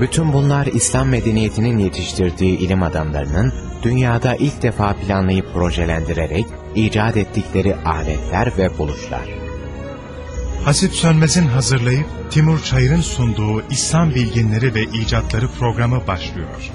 Bütün bunlar İslam medeniyetinin yetiştirdiği ilim adamlarının dünyada ilk defa planlayıp projelendirerek icat ettikleri aletler ve buluşlar. Hasip Sönmez'in hazırlayıp Timur Çayır'ın sunduğu İslam Bilginleri ve İcatları programı başlıyor.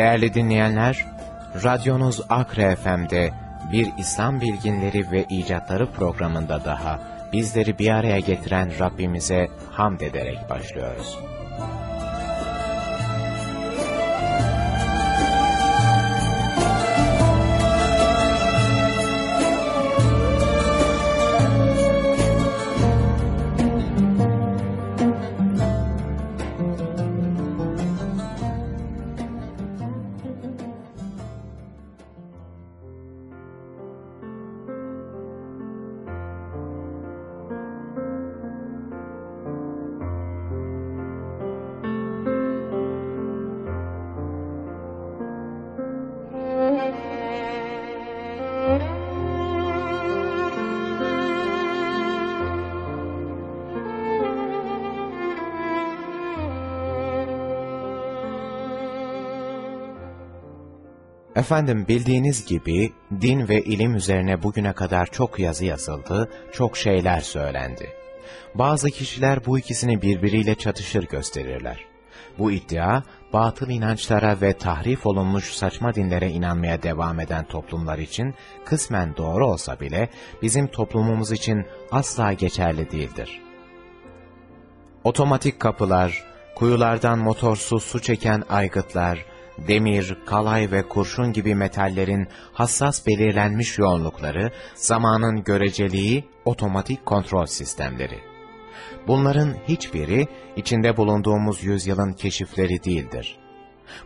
Değerli dinleyenler, radyonuz Akre FM'de bir İslam bilginleri ve icatları programında daha bizleri bir araya getiren Rabbimize hamd ederek başlıyoruz. Efendim bildiğiniz gibi din ve ilim üzerine bugüne kadar çok yazı yazıldı, çok şeyler söylendi. Bazı kişiler bu ikisini birbiriyle çatışır gösterirler. Bu iddia, batıl inançlara ve tahrif olunmuş saçma dinlere inanmaya devam eden toplumlar için kısmen doğru olsa bile bizim toplumumuz için asla geçerli değildir. Otomatik kapılar, kuyulardan motorsuz su çeken aygıtlar, demir, kalay ve kurşun gibi metallerin hassas belirlenmiş yoğunlukları, zamanın göreceliği, otomatik kontrol sistemleri. Bunların hiçbiri içinde bulunduğumuz yüzyılın keşifleri değildir.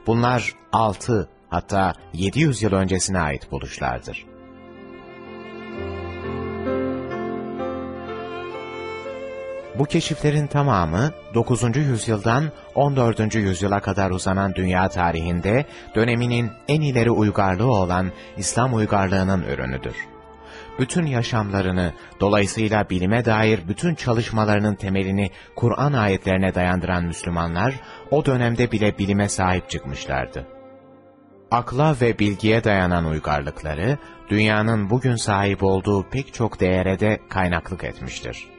Bunlar 6 hatta 700 yıl öncesine ait buluşlardır. Bu keşiflerin tamamı 9. yüzyıldan 14. yüzyıla kadar uzanan dünya tarihinde döneminin en ileri uygarlığı olan İslam uygarlığının ürünüdür. Bütün yaşamlarını, dolayısıyla bilime dair bütün çalışmalarının temelini Kur'an ayetlerine dayandıran Müslümanlar, o dönemde bile bilime sahip çıkmışlardı. Akla ve bilgiye dayanan uygarlıkları, dünyanın bugün sahip olduğu pek çok değere de kaynaklık etmiştir.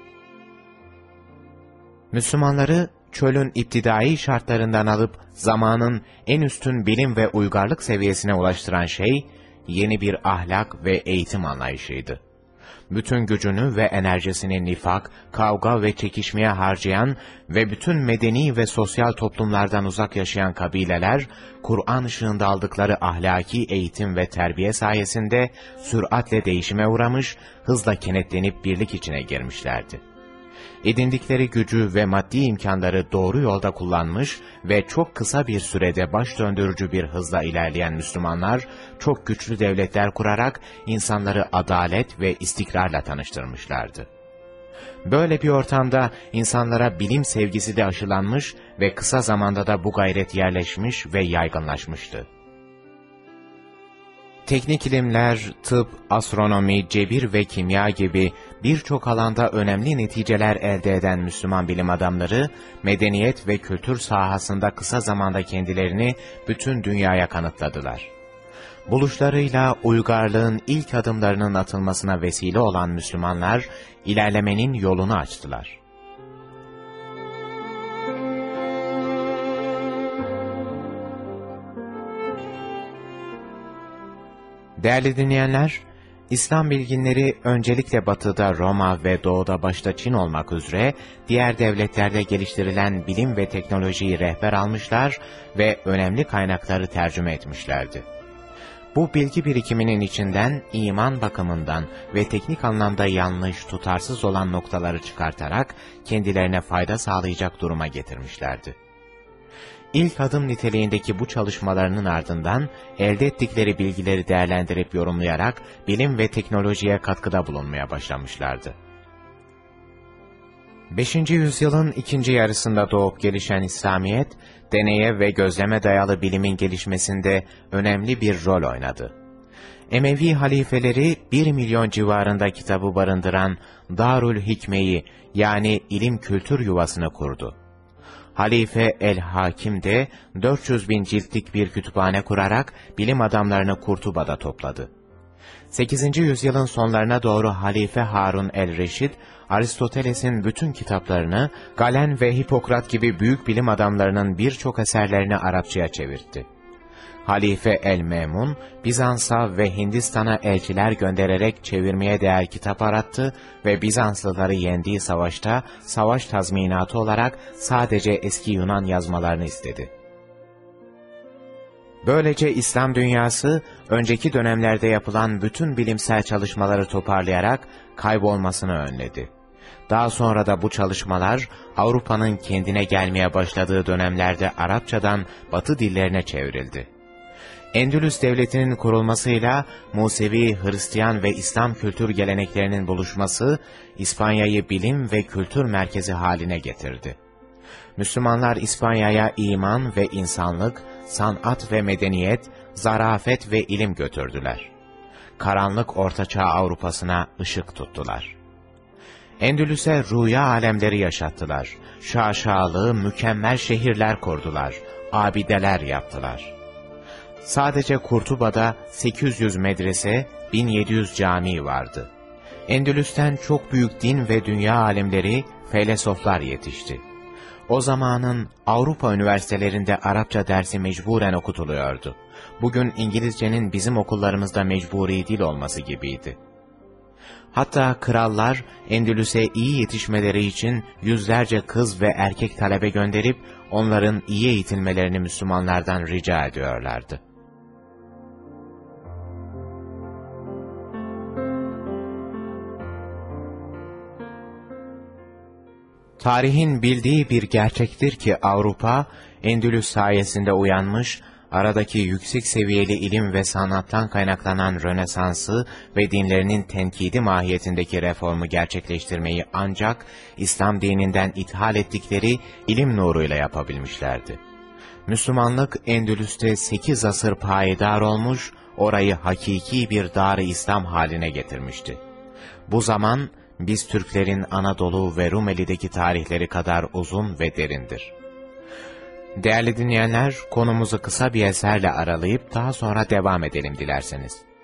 Müslümanları çölün iptidai şartlarından alıp zamanın en üstün bilim ve uygarlık seviyesine ulaştıran şey, yeni bir ahlak ve eğitim anlayışıydı. Bütün gücünü ve enerjisini nifak, kavga ve çekişmeye harcayan ve bütün medeni ve sosyal toplumlardan uzak yaşayan kabileler, Kur'an ışığında aldıkları ahlaki eğitim ve terbiye sayesinde süratle değişime uğramış, hızla kenetlenip birlik içine girmişlerdi edindikleri gücü ve maddi imkanları doğru yolda kullanmış ve çok kısa bir sürede baş döndürücü bir hızla ilerleyen Müslümanlar, çok güçlü devletler kurarak insanları adalet ve istikrarla tanıştırmışlardı. Böyle bir ortamda insanlara bilim sevgisi de aşılanmış ve kısa zamanda da bu gayret yerleşmiş ve yaygınlaşmıştı. Teknik ilimler, tıp, astronomi, cebir ve kimya gibi birçok alanda önemli neticeler elde eden Müslüman bilim adamları, medeniyet ve kültür sahasında kısa zamanda kendilerini bütün dünyaya kanıtladılar. Buluşlarıyla uygarlığın ilk adımlarının atılmasına vesile olan Müslümanlar, ilerlemenin yolunu açtılar. Değerli dinleyenler, İslam bilginleri öncelikle batıda Roma ve doğuda başta Çin olmak üzere diğer devletlerde geliştirilen bilim ve teknolojiyi rehber almışlar ve önemli kaynakları tercüme etmişlerdi. Bu bilgi birikiminin içinden iman bakımından ve teknik anlamda yanlış, tutarsız olan noktaları çıkartarak kendilerine fayda sağlayacak duruma getirmişlerdi. İlk adım niteliğindeki bu çalışmalarının ardından elde ettikleri bilgileri değerlendirip yorumlayarak bilim ve teknolojiye katkıda bulunmaya başlamışlardı. 5. yüzyılın ikinci yarısında doğup gelişen İslamiyet, deneye ve gözleme dayalı bilimin gelişmesinde önemli bir rol oynadı. Emevi halifeleri 1 milyon civarında kitabı barındıran Darül Hikme'yi yani ilim kültür yuvasını kurdu. Halife el-Hakim de 400 bin ciltlik bir kütüphane kurarak bilim adamlarını Kurtuba'da topladı. 8. yüzyılın sonlarına doğru Halife Harun el-Reşid, Aristoteles'in bütün kitaplarını, Galen ve Hipokrat gibi büyük bilim adamlarının birçok eserlerini Arapçaya çevirdi. Halife el-Memun, Bizans'a ve Hindistan'a elçiler göndererek çevirmeye değer kitap arattı ve Bizanslıları yendiği savaşta savaş tazminatı olarak sadece eski Yunan yazmalarını istedi. Böylece İslam dünyası, önceki dönemlerde yapılan bütün bilimsel çalışmaları toparlayarak kaybolmasını önledi. Daha sonra da bu çalışmalar, Avrupa'nın kendine gelmeye başladığı dönemlerde Arapçadan Batı dillerine çevrildi. Endülüs devletinin kurulmasıyla Musevi, Hristiyan ve İslam kültür geleneklerinin buluşması, İspanya'yı bilim ve kültür merkezi haline getirdi. Müslümanlar İspanya'ya iman ve insanlık, sanat ve medeniyet, zarafet ve ilim götürdüler. Karanlık Ortaçağ Avrupa'sına ışık tuttular. Endülüs'e rüya alemleri yaşattılar. Şaşalı, mükemmel şehirler kurdular. Abideler yaptılar. Sadece Kurtuba'da 800 medrese, 1700 cami vardı. Endülüs'ten çok büyük din ve dünya alimleri, felsefeler yetişti. O zamanın Avrupa üniversitelerinde Arapça dersi mecburen okutuluyordu. Bugün İngilizcenin bizim okullarımızda mecburi dil olması gibiydi. Hatta krallar Endülüs'e iyi yetişmeleri için yüzlerce kız ve erkek talebe gönderip onların iyi eğitilmelerini Müslümanlardan rica ediyorlardı. Tarihin bildiği bir gerçektir ki Avrupa, Endülüs sayesinde uyanmış, aradaki yüksek seviyeli ilim ve sanattan kaynaklanan Rönesans'ı ve dinlerinin tenkidi mahiyetindeki reformu gerçekleştirmeyi ancak İslam dininden ithal ettikleri ilim nuruyla yapabilmişlerdi. Müslümanlık Endülüs'te sekiz asır payidar olmuş, orayı hakiki bir dar İslam haline getirmişti. Bu zaman, biz Türklerin Anadolu ve Rumeli'deki tarihleri kadar uzun ve derindir. Değerli dinleyenler, konumuzu kısa bir eserle aralayıp daha sonra devam edelim dilerseniz.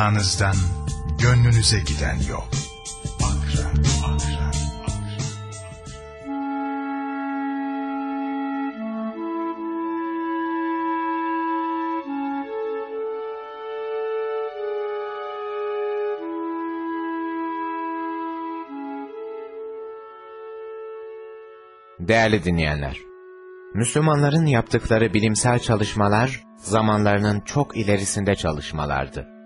Kulağınızdan gönlünüze giden yol. Değerli dinleyenler, Müslümanların yaptıkları bilimsel çalışmalar, zamanlarının çok ilerisinde çalışmalardı.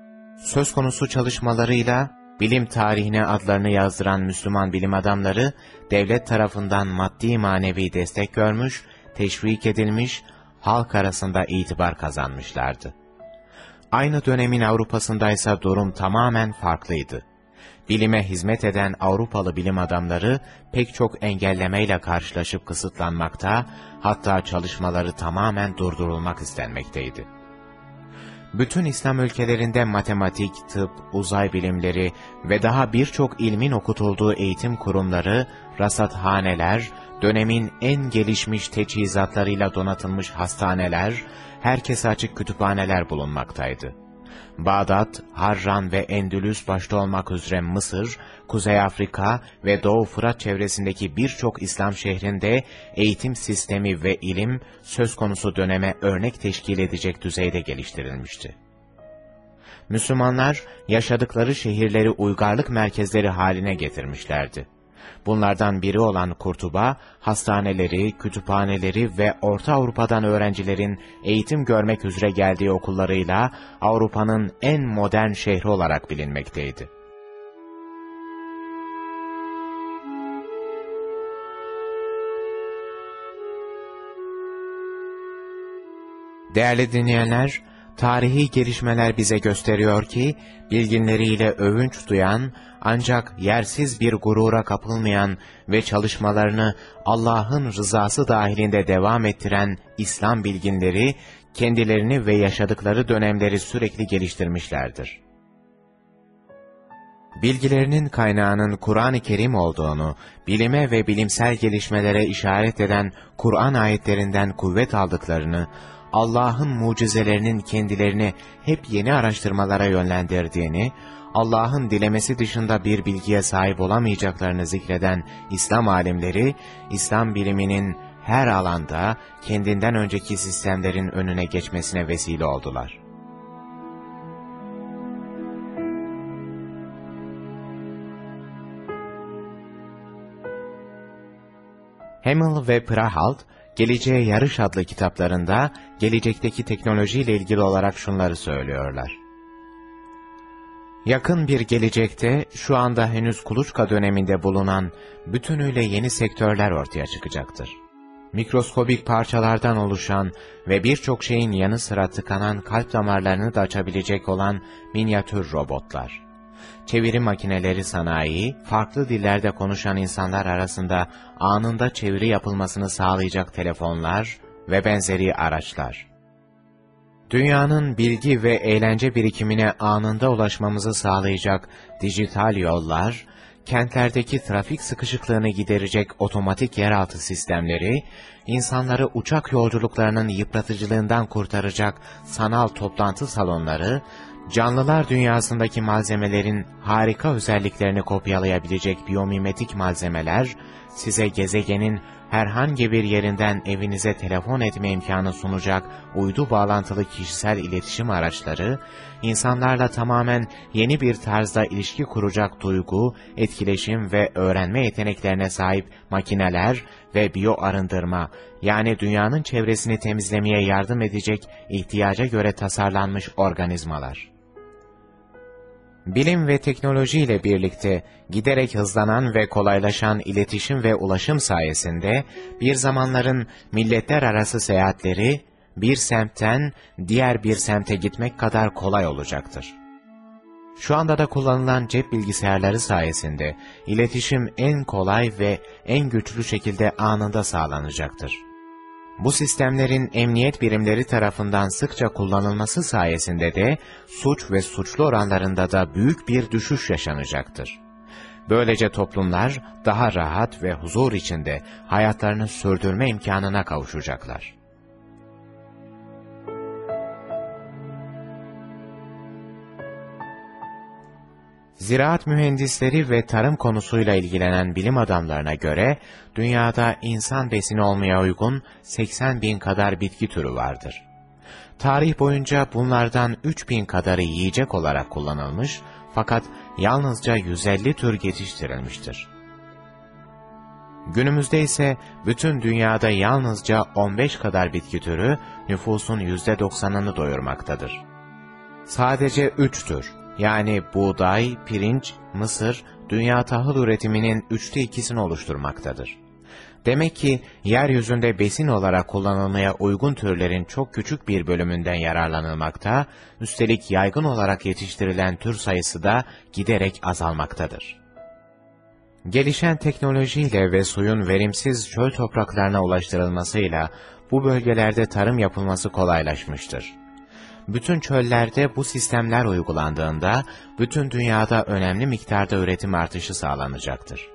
Söz konusu çalışmalarıyla, bilim tarihine adlarını yazdıran Müslüman bilim adamları, devlet tarafından maddi manevi destek görmüş, teşvik edilmiş, halk arasında itibar kazanmışlardı. Aynı dönemin Avrupa'sındaysa durum tamamen farklıydı. Bilime hizmet eden Avrupalı bilim adamları pek çok engellemeyle karşılaşıp kısıtlanmakta, hatta çalışmaları tamamen durdurulmak istenmekteydi. Bütün İslam ülkelerinde matematik, tıp, uzay bilimleri ve daha birçok ilmin okutulduğu eğitim kurumları, rasathaneler, dönemin en gelişmiş teçhizatlarıyla donatılmış hastaneler, herkese açık kütüphaneler bulunmaktaydı. Bağdat, Harran ve Endülüs başta olmak üzere Mısır, Kuzey Afrika ve Doğu Fırat çevresindeki birçok İslam şehrinde eğitim sistemi ve ilim söz konusu döneme örnek teşkil edecek düzeyde geliştirilmişti. Müslümanlar yaşadıkları şehirleri uygarlık merkezleri haline getirmişlerdi. Bunlardan biri olan Kurtuba, hastaneleri, kütüphaneleri ve Orta Avrupa'dan öğrencilerin eğitim görmek üzere geldiği okullarıyla Avrupa'nın en modern şehri olarak bilinmekteydi. Değerli dinleyenler, tarihi gelişmeler bize gösteriyor ki, bilginleriyle övünç duyan, ancak yersiz bir gurura kapılmayan ve çalışmalarını Allah'ın rızası dahilinde devam ettiren İslam bilginleri, kendilerini ve yaşadıkları dönemleri sürekli geliştirmişlerdir. Bilgilerinin kaynağının Kur'an-ı Kerim olduğunu, bilime ve bilimsel gelişmelere işaret eden Kur'an ayetlerinden kuvvet aldıklarını, Allah'ın mucizelerinin kendilerini hep yeni araştırmalara yönlendirdiğini, Allah'ın dilemesi dışında bir bilgiye sahip olamayacaklarını zikreden İslam alimleri, İslam biliminin her alanda kendinden önceki sistemlerin önüne geçmesine vesile oldular. Hemmel ve Prahalt, Geleceğe Yarış adlı kitaplarında gelecekteki teknolojiyle ilgili olarak şunları söylüyorlar. Yakın bir gelecekte şu anda henüz kuluçka döneminde bulunan bütünüyle yeni sektörler ortaya çıkacaktır. mikroskobik parçalardan oluşan ve birçok şeyin yanı sıra tıkanan kalp damarlarını da açabilecek olan minyatür robotlar. Çeviri makineleri sanayi, farklı dillerde konuşan insanlar arasında anında çeviri yapılmasını sağlayacak telefonlar ve benzeri araçlar. Dünyanın bilgi ve eğlence birikimine anında ulaşmamızı sağlayacak dijital yollar, kentlerdeki trafik sıkışıklığını giderecek otomatik yeraltı sistemleri, insanları uçak yolculuklarının yıpratıcılığından kurtaracak sanal toplantı salonları, canlılar dünyasındaki malzemelerin harika özelliklerini kopyalayabilecek biyomimetik malzemeler, size gezegenin herhangi bir yerinden evinize telefon etme imkanı sunacak uydu bağlantılı kişisel iletişim araçları, insanlarla tamamen yeni bir tarzda ilişki kuracak duygu, etkileşim ve öğrenme yeteneklerine sahip makineler ve biyo arındırma, yani dünyanın çevresini temizlemeye yardım edecek ihtiyaca göre tasarlanmış organizmalar. Bilim ve teknoloji ile birlikte giderek hızlanan ve kolaylaşan iletişim ve ulaşım sayesinde bir zamanların milletler arası seyahatleri bir semtten diğer bir semte gitmek kadar kolay olacaktır. Şu anda da kullanılan cep bilgisayarları sayesinde iletişim en kolay ve en güçlü şekilde anında sağlanacaktır. Bu sistemlerin emniyet birimleri tarafından sıkça kullanılması sayesinde de suç ve suçlu oranlarında da büyük bir düşüş yaşanacaktır. Böylece toplumlar daha rahat ve huzur içinde hayatlarını sürdürme imkanına kavuşacaklar. Ziraat mühendisleri ve tarım konusuyla ilgilenen bilim adamlarına göre, dünyada insan besini olmaya uygun 80 bin kadar bitki türü vardır. Tarih boyunca bunlardan 3 bin kadarı yiyecek olarak kullanılmış, fakat yalnızca 150 tür yetiştirilmiştir. Günümüzde ise bütün dünyada yalnızca 15 kadar bitki türü nüfusun %90'ını doyurmaktadır. Sadece 3 tür, yani buğday, pirinç, mısır, dünya tahıl üretiminin üçte ikisini oluşturmaktadır. Demek ki yeryüzünde besin olarak kullanılmaya uygun türlerin çok küçük bir bölümünden yararlanılmakta, üstelik yaygın olarak yetiştirilen tür sayısı da giderek azalmaktadır. Gelişen teknolojiyle ve suyun verimsiz çöl topraklarına ulaştırılmasıyla bu bölgelerde tarım yapılması kolaylaşmıştır bütün çöllerde bu sistemler uygulandığında, bütün dünyada önemli miktarda üretim artışı sağlanacaktır.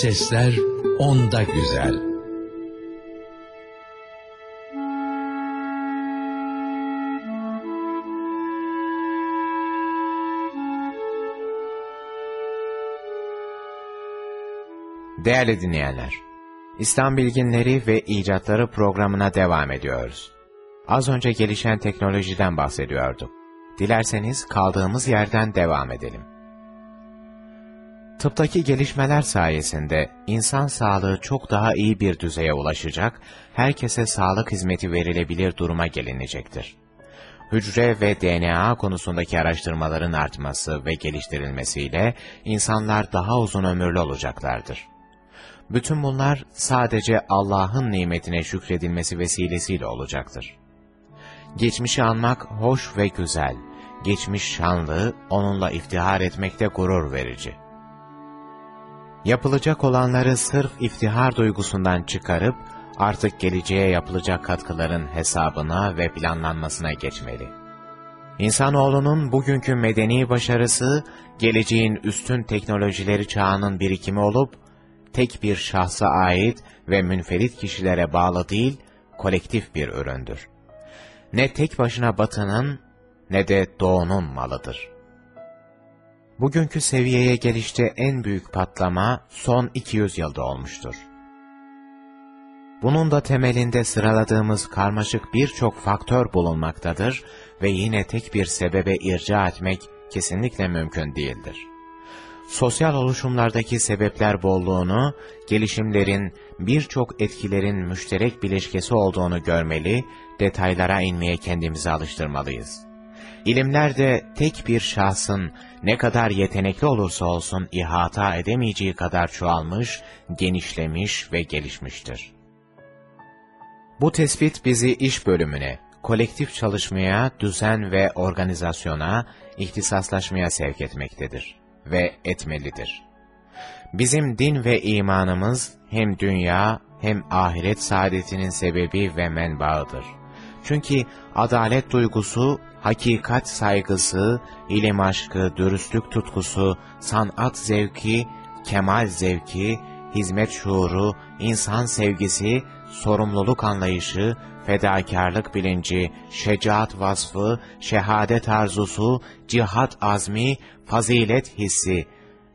Sesler onda güzel. Değerli dinleyenler, İslam Bilginleri ve İcatları programına devam ediyoruz. Az önce gelişen teknolojiden bahsediyorduk. Dilerseniz kaldığımız yerden devam edelim. Tıptaki gelişmeler sayesinde insan sağlığı çok daha iyi bir düzeye ulaşacak, herkese sağlık hizmeti verilebilir duruma gelinecektir. Hücre ve DNA konusundaki araştırmaların artması ve geliştirilmesiyle insanlar daha uzun ömürlü olacaklardır. Bütün bunlar sadece Allah'ın nimetine şükredilmesi vesilesiyle olacaktır. Geçmişi anmak hoş ve güzel, geçmiş şanlı, onunla iftihar etmekte gurur verici. Yapılacak olanları sırf iftihar duygusundan çıkarıp, artık geleceğe yapılacak katkıların hesabına ve planlanmasına geçmeli. İnsanoğlunun bugünkü medeni başarısı, geleceğin üstün teknolojileri çağının birikimi olup, tek bir şahsa ait ve münferit kişilere bağlı değil, kolektif bir üründür. Ne tek başına batının ne de doğunun malıdır. Bugünkü seviyeye gelişte en büyük patlama son 200 yılda olmuştur. Bunun da temelinde sıraladığımız karmaşık birçok faktör bulunmaktadır ve yine tek bir sebebe irca etmek kesinlikle mümkün değildir. Sosyal oluşumlardaki sebepler bolluğunu, gelişimlerin birçok etkilerin müşterek bileşkesi olduğunu görmeli, detaylara inmeye kendimizi alıştırmalıyız. İlimler de tek bir şahsın ne kadar yetenekli olursa olsun ihata edemeyeceği kadar çoğalmış, genişlemiş ve gelişmiştir. Bu tespit bizi iş bölümüne, kolektif çalışmaya, düzen ve organizasyona, ihtisaslaşmaya sevk etmektedir ve etmelidir. Bizim din ve imanımız hem dünya hem ahiret saadetinin sebebi ve menbaıdır. Çünkü adalet duygusu, hakikat saygısı, ilim aşkı, dürüstlük tutkusu, sanat zevki, kemal zevki, hizmet şuuru, insan sevgisi, sorumluluk anlayışı, fedakarlık bilinci, şecaat vasfı, şehadet arzusu, cihat azmi, fazilet hissi,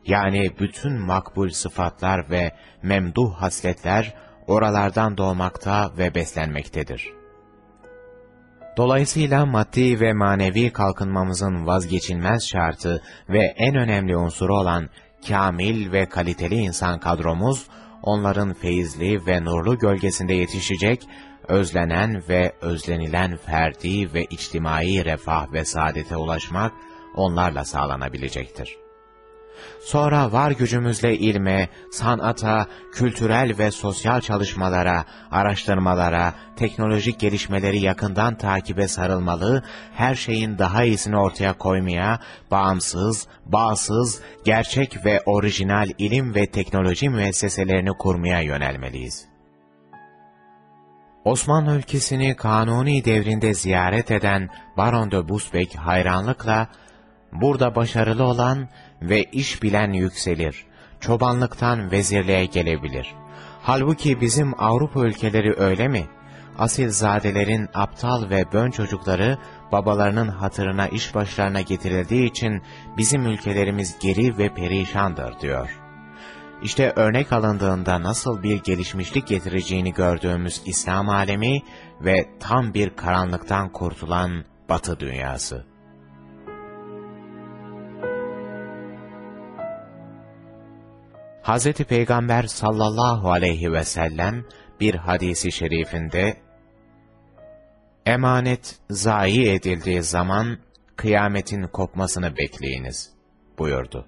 yani bütün makbul sıfatlar ve memduh hasletler oralardan doğmakta ve beslenmektedir. Dolayısıyla maddi ve manevi kalkınmamızın vazgeçilmez şartı ve en önemli unsuru olan kamil ve kaliteli insan kadromuz, onların feyizli ve nurlu gölgesinde yetişecek, özlenen ve özlenilen ferdi ve içtimai refah ve saadete ulaşmak onlarla sağlanabilecektir. Sonra var gücümüzle ilme, sanata, kültürel ve sosyal çalışmalara, araştırmalara, teknolojik gelişmeleri yakından takibe sarılmalı, her şeyin daha iyisini ortaya koymaya, bağımsız, bağsız, gerçek ve orijinal ilim ve teknoloji müesseselerini kurmaya yönelmeliyiz. Osmanlı ülkesini Kanuni devrinde ziyaret eden Baron de Busbek hayranlıkla, burada başarılı olan ve iş bilen yükselir, çobanlıktan vezirliğe gelebilir. Halbuki bizim Avrupa ülkeleri öyle mi? asilzadelerin aptal ve bön çocukları babalarının hatırına iş başlarına getirildiği için bizim ülkelerimiz geri ve perişandır diyor. İşte örnek alındığında nasıl bir gelişmişlik getireceğini gördüğümüz İslam alemi ve tam bir karanlıktan kurtulan Batı dünyası. Hz. Peygamber sallallahu aleyhi ve sellem bir hadisi şerifinde Emanet zayi edildiği zaman kıyametin kopmasını bekleyiniz buyurdu.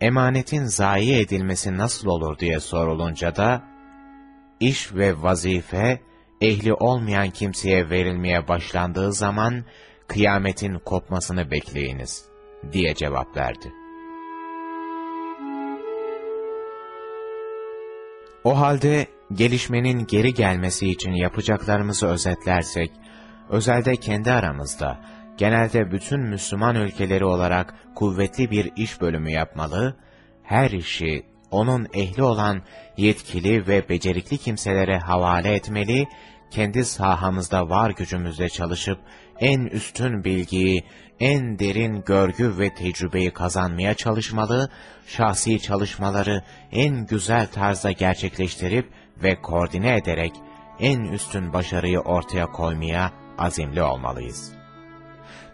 Emanetin zayi edilmesi nasıl olur diye sorulunca da iş ve vazife ehli olmayan kimseye verilmeye başlandığı zaman kıyametin kopmasını bekleyiniz diye cevap verdi. O halde gelişmenin geri gelmesi için yapacaklarımızı özetlersek, özelde kendi aramızda, genelde bütün Müslüman ülkeleri olarak kuvvetli bir iş bölümü yapmalı, her işi onun ehli olan yetkili ve becerikli kimselere havale etmeli, kendi sahamızda var gücümüzle çalışıp en üstün bilgiyi, en derin görgü ve tecrübeyi kazanmaya çalışmalı, şahsi çalışmaları en güzel tarzda gerçekleştirip ve koordine ederek en üstün başarıyı ortaya koymaya azimli olmalıyız.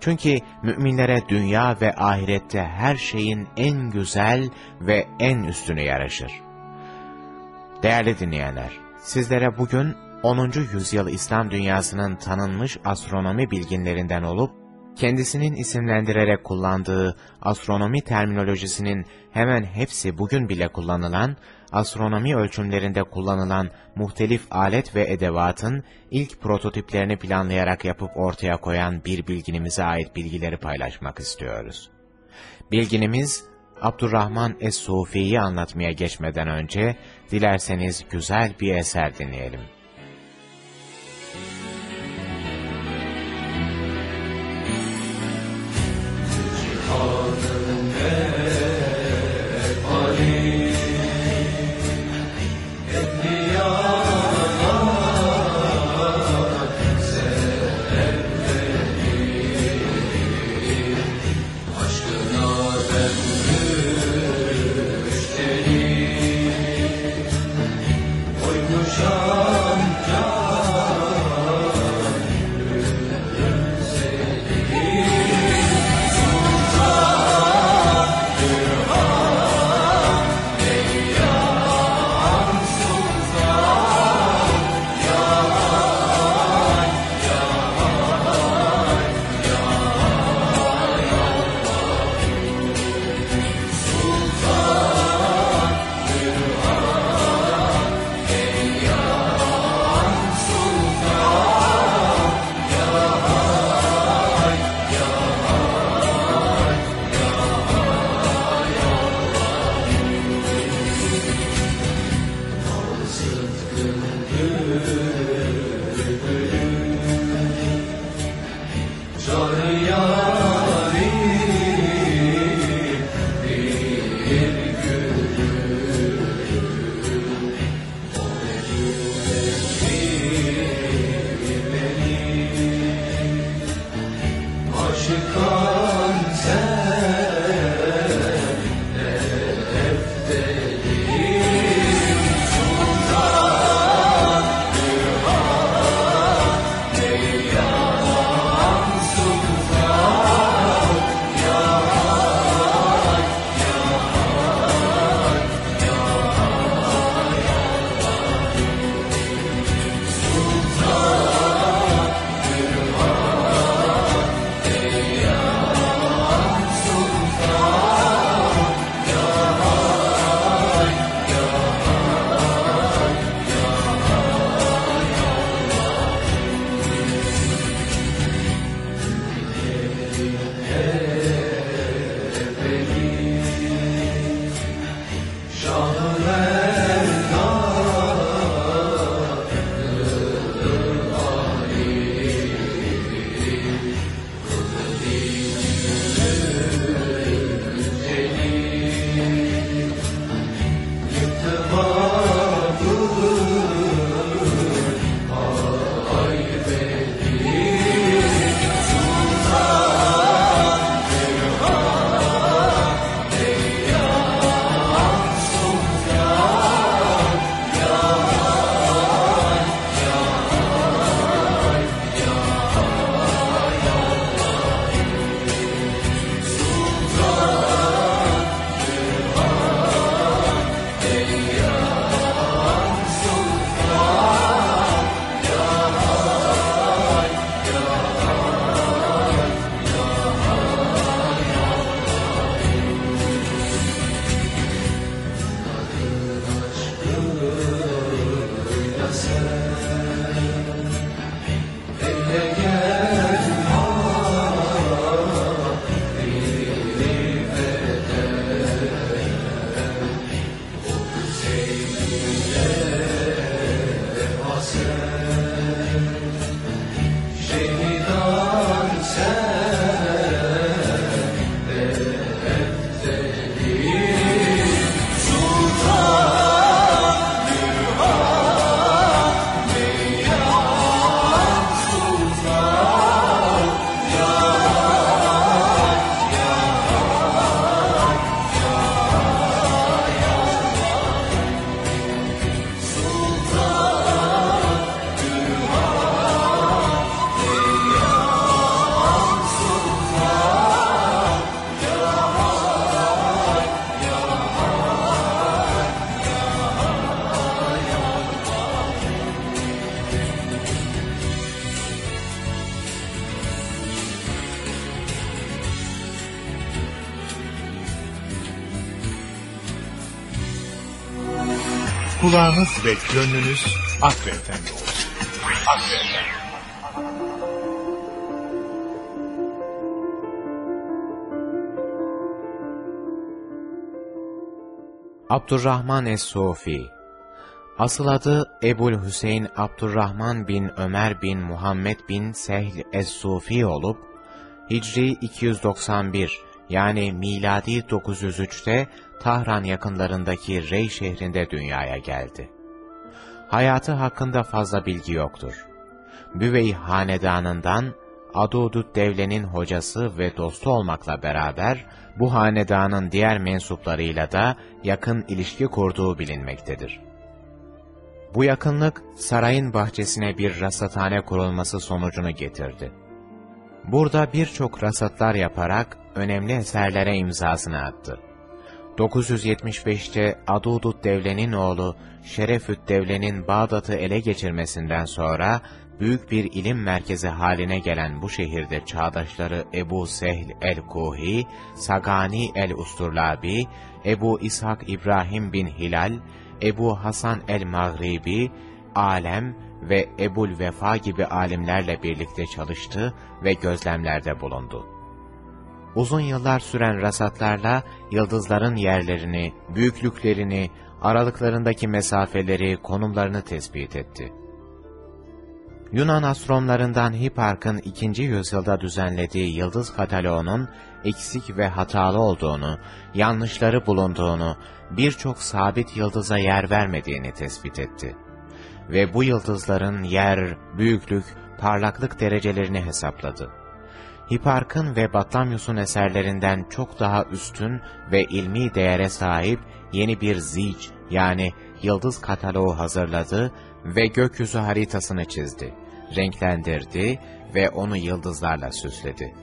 Çünkü müminlere dünya ve ahirette her şeyin en güzel ve en üstünü yaraşır. Değerli dinleyenler, sizlere bugün 10. yüzyıl İslam dünyasının tanınmış astronomi bilginlerinden olup, kendisinin isimlendirerek kullandığı astronomi terminolojisinin hemen hepsi bugün bile kullanılan, astronomi ölçümlerinde kullanılan muhtelif alet ve edevatın ilk prototiplerini planlayarak yapıp ortaya koyan bir bilginimize ait bilgileri paylaşmak istiyoruz. Bilginimiz, Abdurrahman Es-Sufi'yi anlatmaya geçmeden önce, dilerseniz güzel bir eser dinleyelim. Ve gönlünüz Akre Efendi olsun. Abdurrahman Es-Sufi Asıl adı Ebul Hüseyin Abdurrahman bin Ömer bin Muhammed bin Sehl Es-Sufi olup, Hicri 291 yani miladi 903'te Tahran yakınlarındaki Rey şehrinde dünyaya geldi. Hayatı hakkında fazla bilgi yoktur. Büvey hanedanından Adudut Devle'nin hocası ve dostu olmakla beraber, bu hanedanın diğer mensuplarıyla da yakın ilişki kurduğu bilinmektedir. Bu yakınlık, sarayın bahçesine bir rasathane kurulması sonucunu getirdi. Burada birçok rasatlar yaparak önemli eserlere imzasını attı. 975'te Adudut Devle'nin oğlu Şerefüt Devle'nin Bağdat'ı ele geçirmesinden sonra büyük bir ilim merkezi haline gelen bu şehirde çağdaşları Ebu Sehl el-Kuhi, Sagani el-Usturlabi, Ebu İshak İbrahim bin Hilal, Ebu Hasan el-Maghribi, Alem ve Ebul Vefa gibi alimlerle birlikte çalıştı ve gözlemlerde bulundu. Uzun yıllar süren rasatlarla yıldızların yerlerini, büyüklüklerini, aralıklarındaki mesafeleri, konumlarını tespit etti. Yunan astronomlarından Hipark'ın 2. yüzyılda düzenlediği yıldız kataloğunun eksik ve hatalı olduğunu, yanlışları bulunduğunu, birçok sabit yıldıza yer vermediğini tespit etti. Ve bu yıldızların yer, büyüklük, parlaklık derecelerini hesapladı. Hipark'ın ve Batlamyus'un eserlerinden çok daha üstün ve ilmi değere sahip yeni bir zic yani yıldız kataloğu hazırladı ve gökyüzü haritasını çizdi, renklendirdi ve onu yıldızlarla süsledi.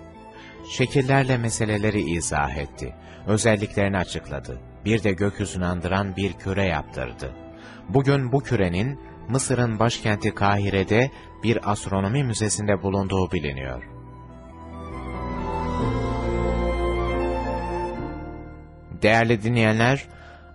Şekillerle meseleleri izah etti, özelliklerini açıkladı. Bir de gökyüzünü andıran bir küre yaptırdı. Bugün bu kürenin Mısır'ın başkenti Kahire'de bir astronomi müzesinde bulunduğu biliniyor. Değerli dinleyenler,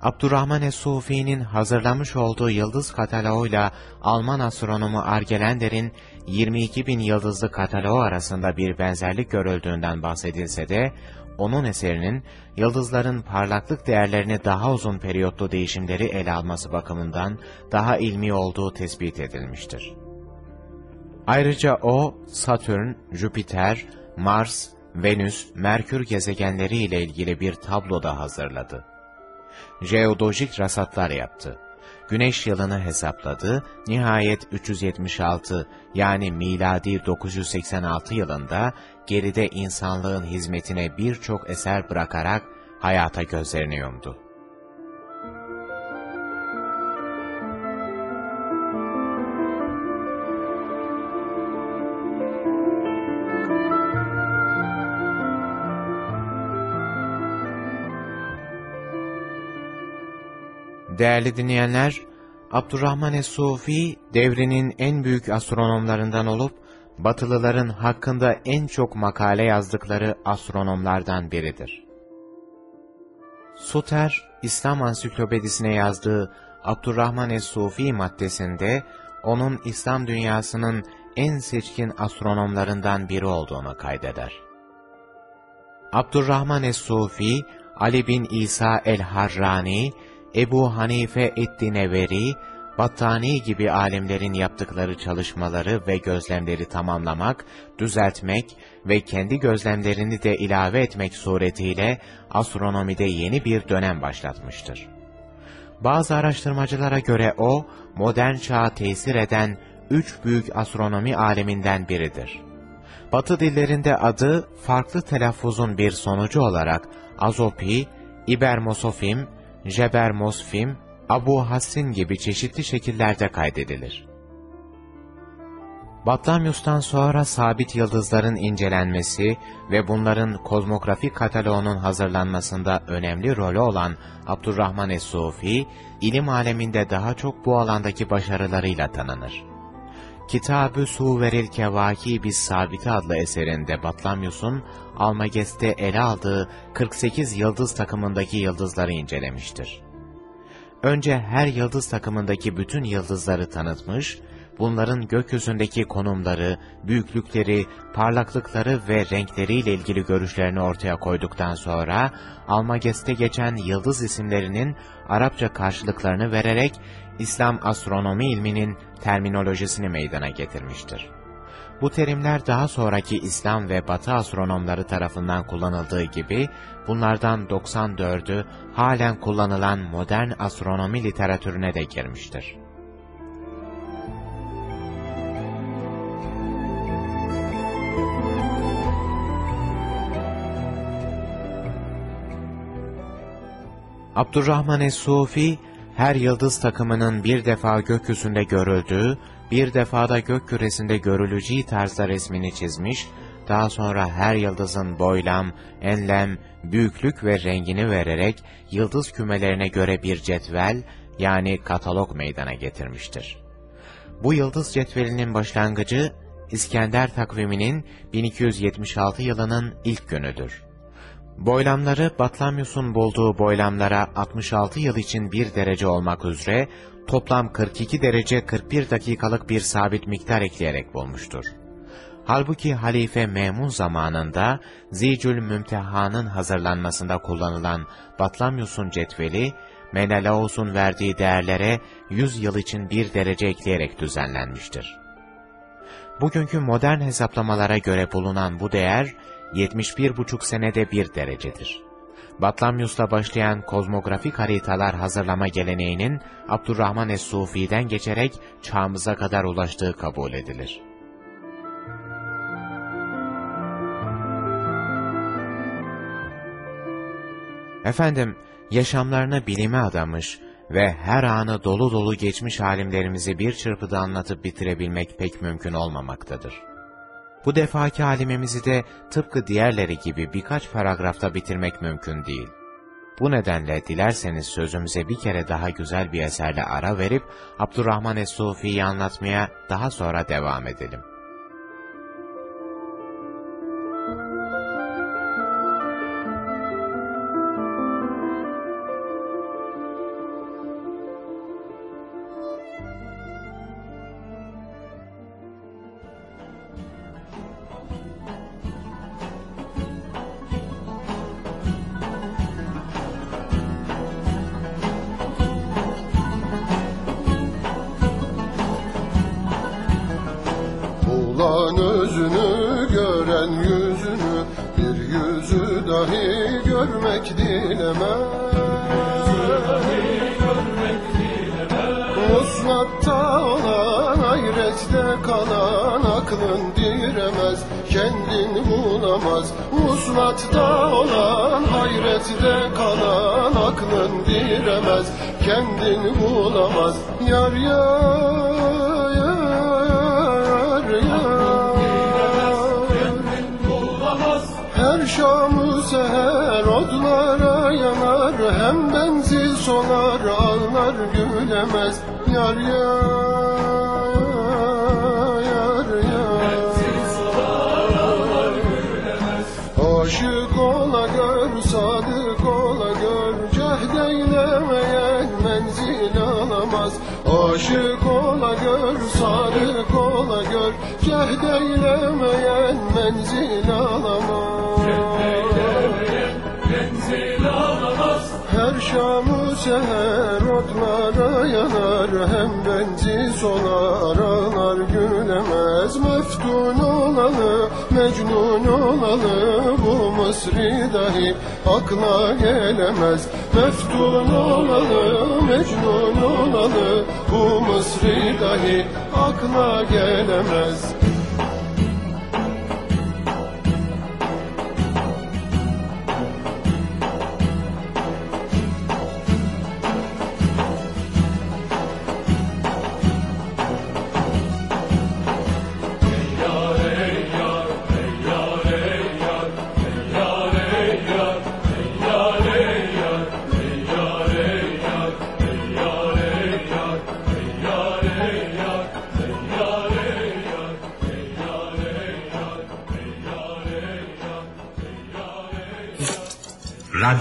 Abdurrahman Es-Sufi'nin hazırlamış olduğu yıldız kataloğuyla Alman astronomu Argelender'in 22 bin yıldızlı kataloğu arasında bir benzerlik görüldüğünden bahsedilse de, onun eserinin yıldızların parlaklık değerlerini daha uzun periyotlu değişimleri ele alması bakımından daha ilmi olduğu tespit edilmiştir. Ayrıca o, Satürn, Jüpiter, Mars, Venüs, Merkür gezegenleri ile ilgili bir tablo da hazırladı. Jeodojik rasatlar yaptı. Güneş yılını hesapladı, nihayet 376 yani miladi 986 yılında geride insanlığın hizmetine birçok eser bırakarak hayata gözlerini yumdu. Değerli dinleyenler, Abdurrahman Es-Sufi devrinin en büyük astronomlarından olup, Batılıların hakkında en çok makale yazdıkları astronomlardan biridir. Suter, İslam Ansiklopedisine yazdığı Abdurrahman Es-Sufi maddesinde, onun İslam dünyasının en seçkin astronomlarından biri olduğunu kaydeder. Abdurrahman Es-Sufi, Ali bin İsa el-Harrani, Ebu Hanife Eddineveri, Battani gibi alimlerin yaptıkları çalışmaları ve gözlemleri tamamlamak, düzeltmek ve kendi gözlemlerini de ilave etmek suretiyle astronomide yeni bir dönem başlatmıştır. Bazı araştırmacılara göre o, modern çağa tesir eden üç büyük astronomi aleminden biridir. Batı dillerinde adı farklı telaffuzun bir sonucu olarak Azopi, İbermosofim, Jebermosfim, Abu Hassin gibi çeşitli şekillerde kaydedilir. Batlamyus'tan sonra sabit yıldızların incelenmesi ve bunların kozmografik kataloğunun hazırlanmasında önemli rolü olan Abdurrahman Es-Sufi, ilim aleminde daha çok bu alandaki başarılarıyla tanınır. Kitab-ı Suveril Kevaki Bis Sabiti adlı eserinde Batlamyus'un Almagest'te ele aldığı 48 yıldız takımındaki yıldızları incelemiştir. önce her yıldız takımındaki bütün yıldızları tanıtmış, bunların gökyüzündeki konumları, büyüklükleri, parlaklıkları ve renkleriyle ilgili görüşlerini ortaya koyduktan sonra, Almagest'te geçen yıldız isimlerinin Arapça karşılıklarını vererek, İslam astronomi ilminin terminolojisini meydana getirmiştir. Bu terimler daha sonraki İslam ve Batı astronomları tarafından kullanıldığı gibi, bunlardan 94'ü halen kullanılan modern astronomi literatürüne de girmiştir. Abdurrahman Es-Sufi, her yıldız takımının bir defa gökyüzünde görüldüğü, bir defada gök küresinde görüleceği tarzda resmini çizmiş, daha sonra her yıldızın boylam, enlem, büyüklük ve rengini vererek yıldız kümelerine göre bir cetvel yani katalog meydana getirmiştir. Bu yıldız cetvelinin başlangıcı İskender takviminin 1276 yılının ilk günüdür. Boylamları Batlamyus'un bulduğu boylamlara 66 yıl için bir derece olmak üzere toplam 42 derece 41 dakikalık bir sabit miktar ekleyerek bulmuştur. Halbuki Halife Memun zamanında Zicül Mümteha'nın hazırlanmasında kullanılan Batlamyus'un cetveli, Menelaos'un verdiği değerlere 100 yıl için bir derece ekleyerek düzenlenmiştir. Bugünkü modern hesaplamalara göre bulunan bu değer, 71,5 senede bir derecedir. Batlamyus'ta başlayan kozmografik haritalar hazırlama geleneğinin Abdurrahman Es-Sufi'den geçerek çağımıza kadar ulaştığı kabul edilir. Efendim, yaşamlarını bilime adamış ve her anı dolu dolu geçmiş alimlerimizi bir çırpıda anlatıp bitirebilmek pek mümkün olmamaktadır. Bu defaki halimimizi de tıpkı diğerleri gibi birkaç paragrafta bitirmek mümkün değil. Bu nedenle dilerseniz sözümüze bir kere daha güzel bir eserle ara verip Abdurrahman Es-Sufi'yi anlatmaya daha sonra devam edelim. Dahi görmek dilemez. Vuslatta olan hayrette kalan aklın diremez. Kendini bulamaz. Vuslatta olan hayrette kalan aklın diremez. Kendini bulamaz. Yar yar yar yar. Her şamı seher odlara yanar Hem benzin solar ağlar gülemez. Yar yar yar yar. Aşık ola gör, sadık ola gör. Cehd eylemeyen menzil alamaz. Aşık ola gör, sadık ola gör. Cehd eylemeyen menzil alamaz Her şamı seher otlara yanar Hem benzi solar ağlar gülemez. Meftun olalı, mecnun olalı Bu Mısri dahi akla gelemez. Meftun olalı, mecnun olalı Bu Mısri dahi akla gelemez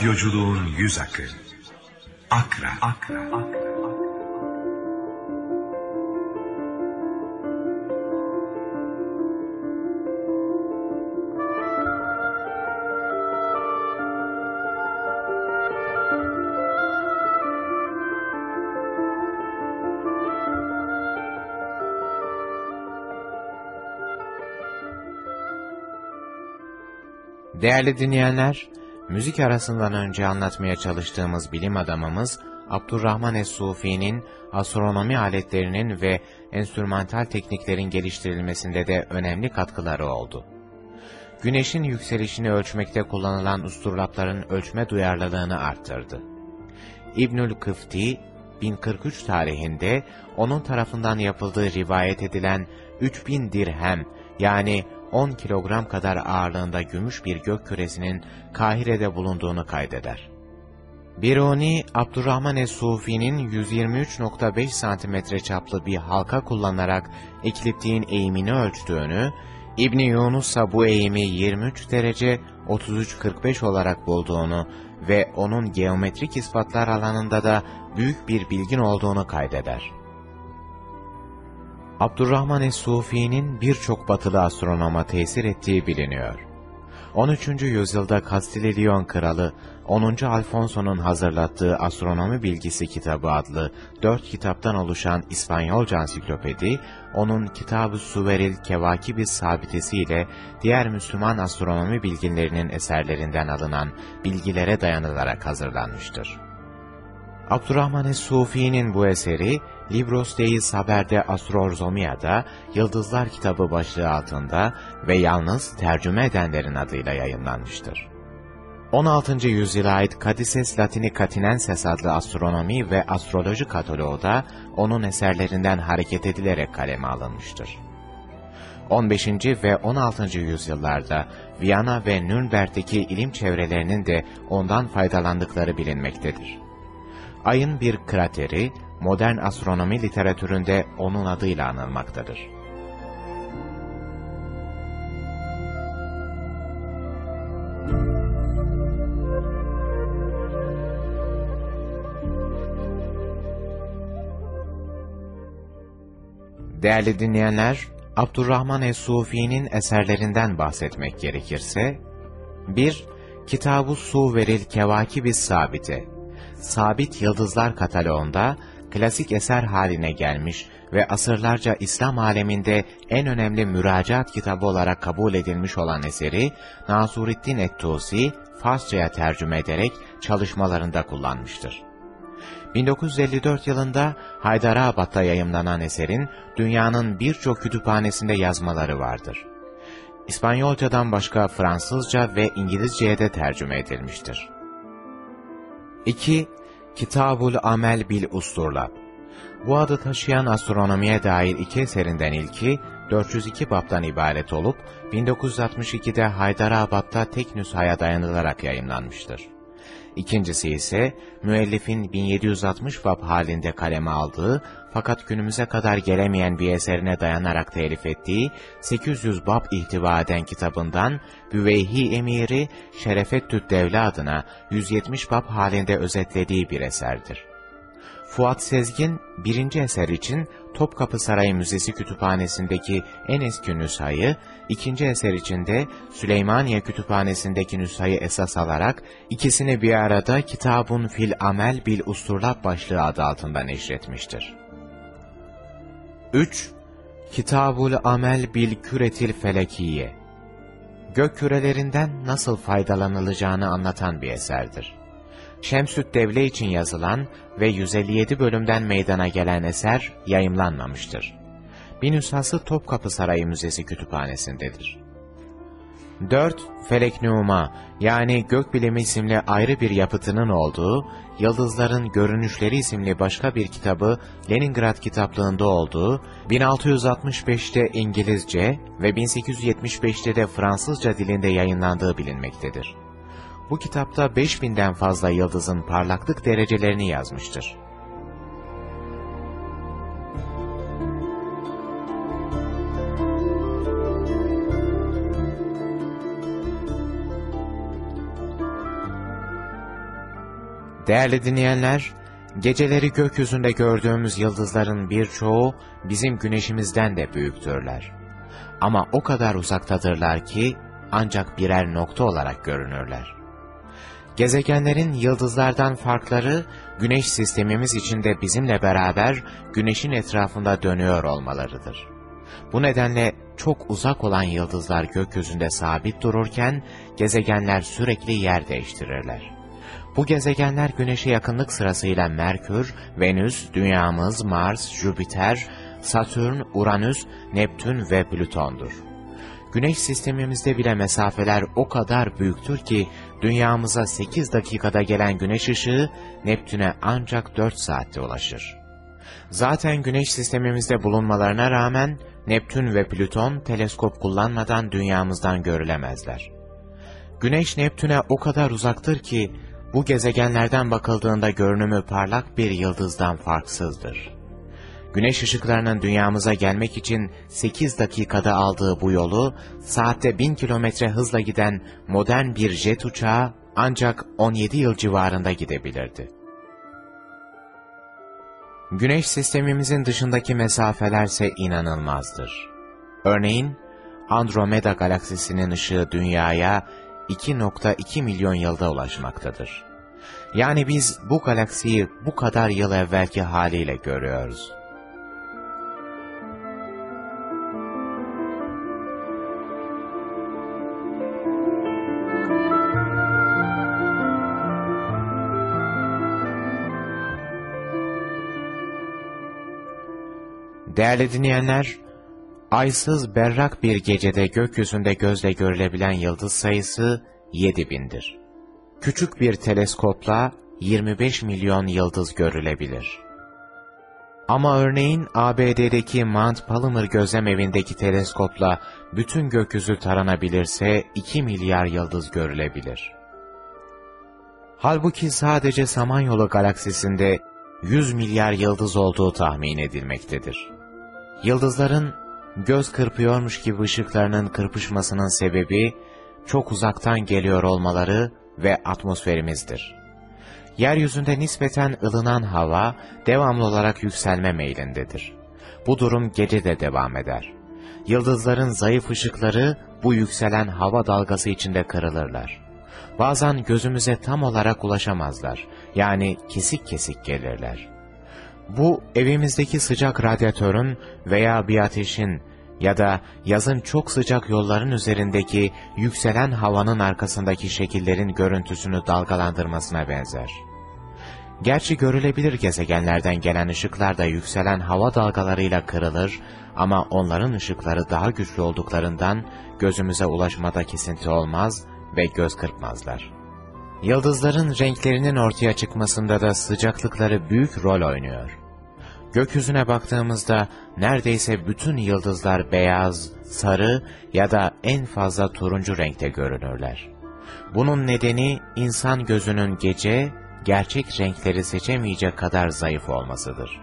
Radyoculuğun yüz akı. Akra. Akra. Değerli dinleyenler, müzik arasından önce anlatmaya çalıştığımız bilim adamımız Abdurrahman Es-Sufi'nin astronomi aletlerinin ve enstrümantal tekniklerin geliştirilmesinde de önemli katkıları oldu. Güneşin yükselişini ölçmekte kullanılan usturlapların ölçme duyarlılığını arttırdı. İbnül Kıfti, 1043 tarihinde onun tarafından yapıldığı rivayet edilen 3000 dirhem yani 10 kilogram kadar ağırlığında gümüş bir gök küresinin Kahire'de bulunduğunu kaydeder. Biruni, Abdurrahman Es-Sufi'nin 123.5 santimetre çaplı bir halka kullanarak ekliptiğin eğimini ölçtüğünü, İbni Yunus'a bu eğimi 23 derece 33.45 olarak bulduğunu ve onun geometrik ispatlar alanında da büyük bir bilgin olduğunu kaydeder. Abdurrahman Es-Sufi'nin birçok batılı astronoma tesir ettiği biliniyor. 13. yüzyılda Kastili Leon kralı 10. Alfonso'nun hazırlattığı Astronomi Bilgisi kitabı adlı dört kitaptan oluşan İspanyolca ansiklopedi, onun Kitab-ı Suveril Kevakibi sabitesi ile diğer Müslüman astronomi bilginlerinin eserlerinden alınan bilgilere dayanılarak hazırlanmıştır. Abdurrahman Es-Sufi'nin bu eseri, Libros Deis Haber'de Astrozomia'da Yıldızlar kitabı başlığı altında ve yalnız tercüme edenlerin adıyla yayınlanmıştır. 16. yüzyıla ait Cadices Latini Catinenses adlı astronomi ve astroloji kataloğu da onun eserlerinden hareket edilerek kaleme alınmıştır. 15. ve 16. yüzyıllarda Viyana ve Nürnberg'deki ilim çevrelerinin de ondan faydalandıkları bilinmektedir. Ayın bir krateri, modern astronomi literatüründe onun adıyla anılmaktadır. Değerli dinleyenler, Abdurrahman Es-Sufi'nin eserlerinden bahsetmek gerekirse, 1. Kitab-ı Suveril Kevakib-i Sabite Sabit Yıldızlar kataloğunda klasik eser haline gelmiş ve asırlarca İslam aleminde en önemli müracaat kitabı olarak kabul edilmiş olan eseri, Nasureddin Et-Tusi, Farsçaya tercüme ederek çalışmalarında kullanmıştır. 1954 yılında Haydarabad'da yayımlanan eserin dünyanın birçok kütüphanesinde yazmaları vardır. İspanyolcadan başka Fransızca ve İngilizceye de tercüme edilmiştir. 2. Kitabul Amel Bil Usturlab Bu adı taşıyan astronomiye dair iki eserinden ilki, 402 baptan ibaret olup, 1962'de Haydarabad'da tek nüshaya dayanılarak yayınlanmıştır. İkincisi ise müellifin 1760 bab halinde kaleme aldığı fakat günümüze kadar gelemeyen bir eserine dayanarak telif ettiği 800 bab ihtiva eden kitabından Büveyhi Emiri Şerefettüt Devle adına 170 bab halinde özetlediği bir eserdir. Fuat Sezgin, birinci eser için Topkapı Sarayı Müzesi Kütüphanesi'ndeki en eski nüshayı, ikinci eser için de Süleymaniye Kütüphanesi'ndeki nüshayı esas alarak, ikisini bir arada Kitabun fil Amel bil Usturlab başlığı adı altında neşretmiştir. 3. Kitabul Amel bil Küretil Felekiye Gök kürelerinden nasıl faydalanılacağını anlatan bir eserdir. Şemsüt Devle için yazılan ve 157 bölümden meydana gelen eser yayımlanmamıştır. Bir nüshası Topkapı Sarayı Müzesi kütüphanesindedir. 4. Felek Numa yani Gökbilimi isimli ayrı bir yapıtının olduğu, Yıldızların Görünüşleri isimli başka bir kitabı Leningrad kitaplığında olduğu, 1665'te İngilizce ve 1875'te de Fransızca dilinde yayınlandığı bilinmektedir. Bu kitapta 5000'den fazla yıldızın parlaklık derecelerini yazmıştır. Değerli dinleyenler, Geceleri gökyüzünde gördüğümüz yıldızların birçoğu bizim güneşimizden de büyüktürler. Ama o kadar uzaktadırlar ki ancak birer nokta olarak görünürler. Gezegenlerin yıldızlardan farkları, güneş sistemimiz içinde bizimle beraber güneşin etrafında dönüyor olmalarıdır. Bu nedenle çok uzak olan yıldızlar gökyüzünde sabit dururken, gezegenler sürekli yer değiştirirler. Bu gezegenler güneşe yakınlık sırasıyla Merkür, Venüs, Dünyamız, Mars, Jüpiter, Satürn, Uranüs, Neptün ve Plüton'dur. Güneş sistemimizde bile mesafeler o kadar büyüktür ki, dünyamıza 8 dakikada gelen güneş ışığı, Neptün'e ancak 4 saatte ulaşır. Zaten güneş sistemimizde bulunmalarına rağmen, Neptün ve Plüton teleskop kullanmadan dünyamızdan görülemezler. Güneş Neptün'e o kadar uzaktır ki, bu gezegenlerden bakıldığında görünümü parlak bir yıldızdan farksızdır. Güneş ışıklarının dünyamıza gelmek için 8 dakikada aldığı bu yolu, saatte 1000 kilometre hızla giden modern bir jet uçağı ancak 17 yıl civarında gidebilirdi. Güneş sistemimizin dışındaki mesafelerse inanılmazdır. Örneğin, Andromeda galaksisinin ışığı dünyaya 2.2 milyon yılda ulaşmaktadır. Yani biz bu galaksiyi bu kadar yıl evvelki haliyle görüyoruz. Değerli dinleyenler, aysız berrak bir gecede gökyüzünde gözle görülebilen yıldız sayısı 7000'dir. Küçük bir teleskopla 25 milyon yıldız görülebilir. Ama örneğin ABD'deki Mount Palomar gözlem evindeki teleskopla bütün gökyüzü taranabilirse 2 milyar yıldız görülebilir. Halbuki sadece Samanyolu galaksisinde 100 milyar yıldız olduğu tahmin edilmektedir. Yıldızların göz kırpıyormuş gibi ışıklarının kırpışmasının sebebi, çok uzaktan geliyor olmaları ve atmosferimizdir. Yeryüzünde nispeten ılınan hava, devamlı olarak yükselme meylindedir. Bu durum gece de devam eder. Yıldızların zayıf ışıkları, bu yükselen hava dalgası içinde kırılırlar. Bazen gözümüze tam olarak ulaşamazlar, yani kesik kesik gelirler. Bu, evimizdeki sıcak radyatörün veya bir ateşin ya da yazın çok sıcak yolların üzerindeki yükselen havanın arkasındaki şekillerin görüntüsünü dalgalandırmasına benzer. Gerçi görülebilir gezegenlerden gelen ışıklar da yükselen hava dalgalarıyla kırılır ama onların ışıkları daha güçlü olduklarından gözümüze ulaşmada kesinti olmaz ve göz kırpmazlar. Yıldızların renklerinin ortaya çıkmasında da sıcaklıkları büyük rol oynuyor. Gökyüzüne baktığımızda neredeyse bütün yıldızlar beyaz, sarı ya da en fazla turuncu renkte görünürler. Bunun nedeni insan gözünün gece, gerçek renkleri seçemeyecek kadar zayıf olmasıdır.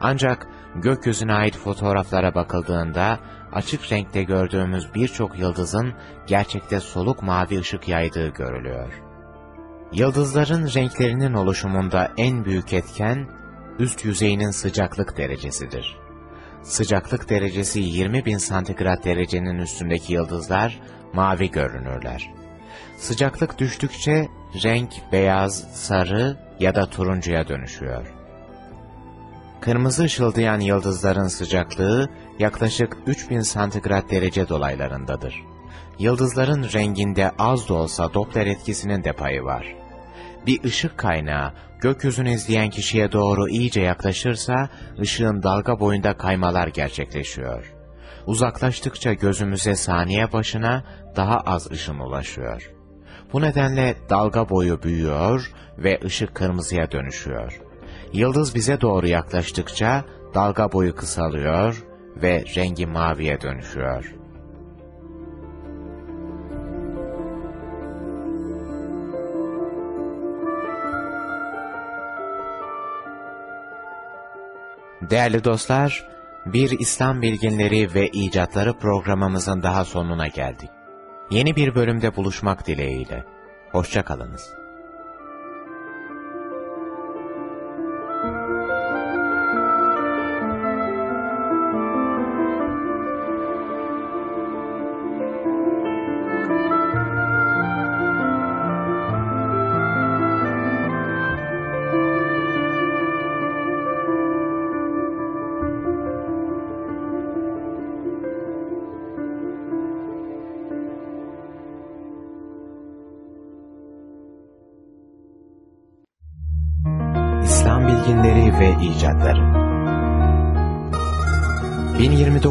Ancak gökyüzüne ait fotoğraflara bakıldığında açık renkte gördüğümüz birçok yıldızın gerçekte soluk mavi ışık yaydığı görülüyor. Yıldızların renklerinin oluşumunda en büyük etken üst yüzeyinin sıcaklık derecesidir. Sıcaklık derecesi 20 bin santigrat derecenin üstündeki yıldızlar mavi görünürler. Sıcaklık düştükçe renk beyaz, sarı ya da turuncuya dönüşüyor. Kırmızı ışıldayan yıldızların sıcaklığı yaklaşık 3000 santigrat derece dolaylarındadır. Yıldızların renginde az da olsa Doppler etkisinin de payı var. Bir ışık kaynağı gökyüzünü izleyen kişiye doğru iyice yaklaşırsa, ışığın dalga boyunda kaymalar gerçekleşiyor. Uzaklaştıkça gözümüze saniye başına daha az ışın ulaşıyor. Bu nedenle dalga boyu büyüyor ve ışık kırmızıya dönüşüyor. Yıldız bize doğru yaklaştıkça dalga boyu kısalıyor ve rengi maviye dönüşüyor. Değerli dostlar, bir İslam bilginleri ve icatları programımızın daha sonuna geldik. Yeni bir bölümde buluşmak dileğiyle. Hoşçakalınız.